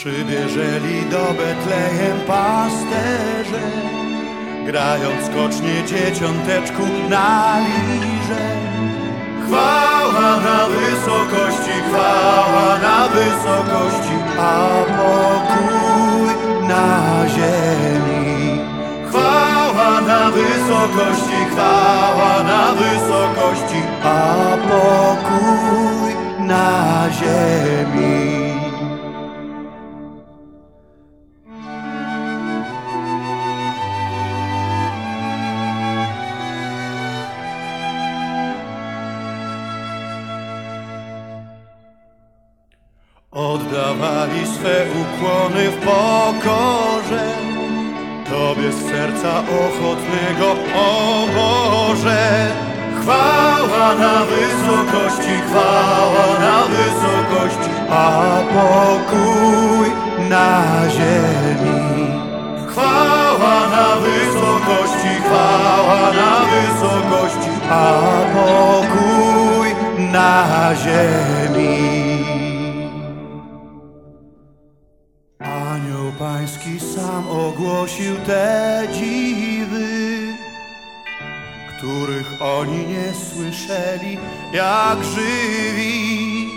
Przybierzeli do Betlejem pasterze, grając skocznie dzieciąteczku na lirze. Chwała na wysokości, chwała na wysokości, a pokój na ziemi. Chwała na wysokości, chwała na wysokości, a pokój na ziemi. Oddawali swe ukłony w pokorze. Tobie z serca ochotnego, o Boże. Chwała na wysokości, chwała na wysokości A pokój na ziemi. Chwała na wysokości, chwała na wysokości A pokój na ziemi ogłosił te dziwy, których oni nie słyszeli jak żywi.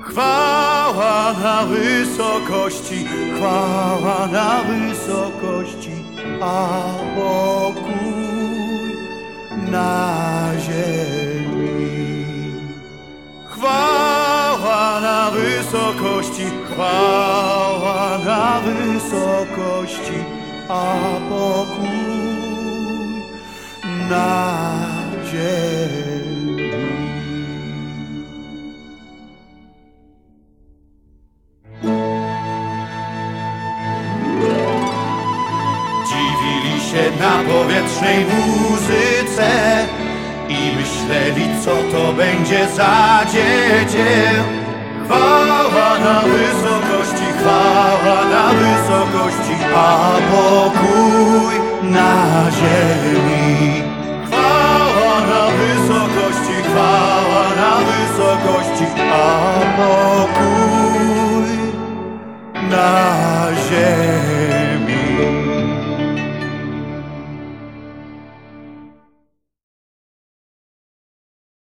Chwała na wysokości, chwała na wysokości, a pokój na ziemi. Chwała na wysokości, chwała na wysokości, a pokój na ziemi. Dziwili się na powietrznej muzyce i myśleli, co to będzie za dziecię. Chwała na wysokości, chwała na ziemi. Chwała na wysokości, chwała na wysokości, a pokój.